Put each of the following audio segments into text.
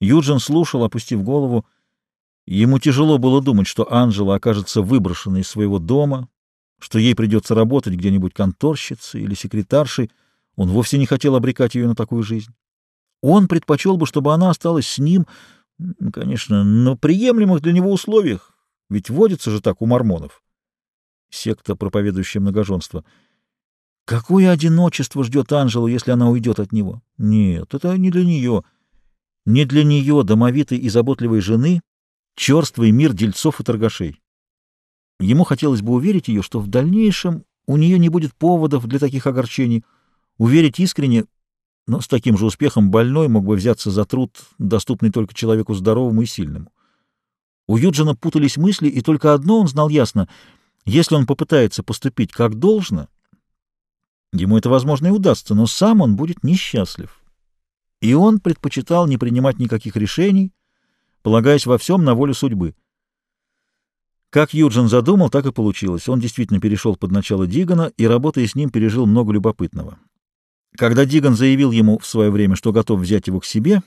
Юджин слушал, опустив голову. Ему тяжело было думать, что Анжела окажется выброшенной из своего дома, что ей придется работать где-нибудь конторщицей или секретаршей. Он вовсе не хотел обрекать ее на такую жизнь. Он предпочел бы, чтобы она осталась с ним, конечно, на приемлемых для него условиях, ведь водится же так у мормонов. Секта, проповедующая многоженство. Какое одиночество ждет Анжелу, если она уйдет от него? Нет, это не для нее. Не для нее, домовитой и заботливой жены, черствый мир дельцов и торгашей. Ему хотелось бы уверить ее, что в дальнейшем у нее не будет поводов для таких огорчений, уверить искренне, но с таким же успехом больной мог бы взяться за труд, доступный только человеку здоровому и сильному. У Юджина путались мысли, и только одно он знал ясно — если он попытается поступить как должно, ему это, возможно, и удастся, но сам он будет несчастлив. И он предпочитал не принимать никаких решений, полагаясь во всем на волю судьбы. Как Юджин задумал, так и получилось. Он действительно перешел под начало Дигана и, работая с ним, пережил много любопытного. Когда Диган заявил ему в свое время, что готов взять его к себе,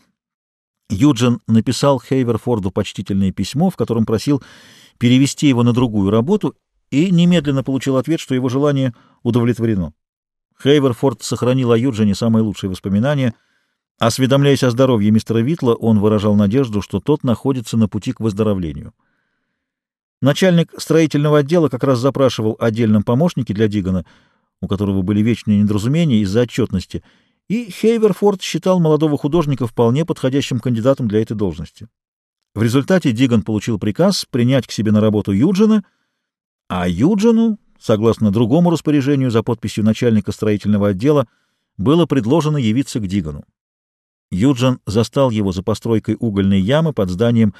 Юджин написал Хейверфорду почтительное письмо, в котором просил перевести его на другую работу и немедленно получил ответ, что его желание удовлетворено. Хейверфорд сохранил о Юджине самые лучшие воспоминания. Осведомляясь о здоровье мистера Витла, он выражал надежду, что тот находится на пути к выздоровлению. Начальник строительного отдела как раз запрашивал отдельном помощнике для Дигана, у которого были вечные недоразумения из-за отчетности, и Хейверфорд считал молодого художника вполне подходящим кандидатом для этой должности. В результате Диган получил приказ принять к себе на работу Юджина, а Юджину, согласно другому распоряжению за подписью начальника строительного отдела, было предложено явиться к Дигану. Юджин застал его за постройкой угольной ямы под зданием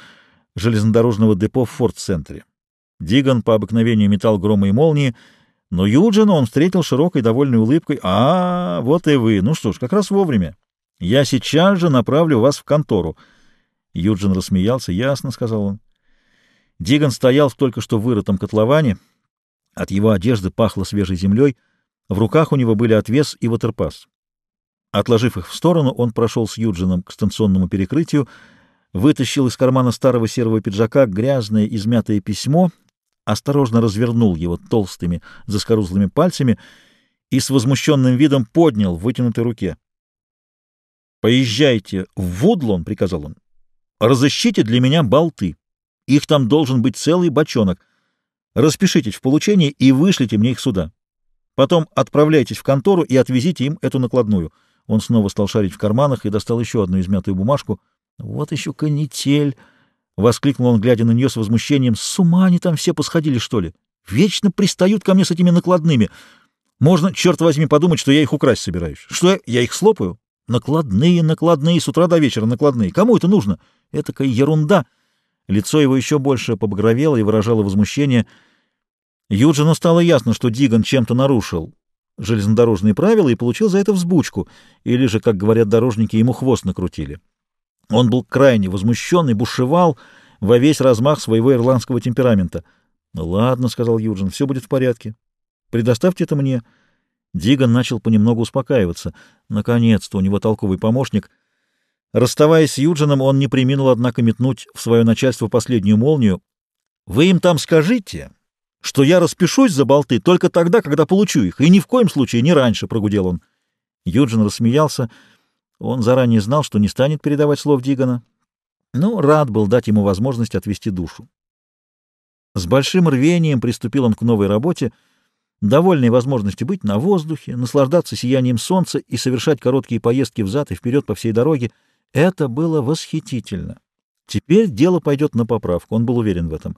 железнодорожного депо в Форт-центре. Диган по обыкновению метал громы и молнии, но Юджина он встретил широкой довольной улыбкой. «А, вот и вы! Ну что ж, как раз вовремя. Я сейчас же направлю вас в контору». Юджин рассмеялся. «Ясно», — сказал он. Диган стоял в только что вырытом котловане. От его одежды пахло свежей землей. В руках у него были отвес и ватерпас. Отложив их в сторону, он прошел с Юджином к станционному перекрытию, вытащил из кармана старого серого пиджака грязное измятое письмо — осторожно развернул его толстыми заскорузлыми пальцами и с возмущенным видом поднял в вытянутой руке. «Поезжайте в Вудлон», — приказал он. «Разыщите для меня болты. Их там должен быть целый бочонок. Распишитесь в получении и вышлите мне их сюда. Потом отправляйтесь в контору и отвезите им эту накладную». Он снова стал шарить в карманах и достал еще одну измятую бумажку. «Вот еще канитель!» — воскликнул он, глядя на нее с возмущением. — С ума они там все посходили, что ли? Вечно пристают ко мне с этими накладными. Можно, черт возьми, подумать, что я их украсть собираюсь. Что, я их слопаю? Накладные, накладные, с утра до вечера накладные. Кому это нужно? Этакая ерунда. Лицо его еще больше побагровело и выражало возмущение. Юджину стало ясно, что Диган чем-то нарушил железнодорожные правила и получил за это взбучку, или же, как говорят дорожники, ему хвост накрутили. Он был крайне возмущен и бушевал во весь размах своего ирландского темперамента. «Ну ладно», — сказал Юджин, — «все будет в порядке. Предоставьте это мне». Диган начал понемногу успокаиваться. Наконец-то у него толковый помощник. Расставаясь с Юджином, он не приминул, однако, метнуть в свое начальство последнюю молнию. «Вы им там скажите, что я распишусь за болты только тогда, когда получу их, и ни в коем случае не раньше», — прогудел он. Юджин рассмеялся. Он заранее знал, что не станет передавать слов Дигана, но рад был дать ему возможность отвести душу. С большим рвением приступил он к новой работе, довольной возможностью быть на воздухе, наслаждаться сиянием солнца и совершать короткие поездки взад и вперед по всей дороге. Это было восхитительно. Теперь дело пойдет на поправку, он был уверен в этом.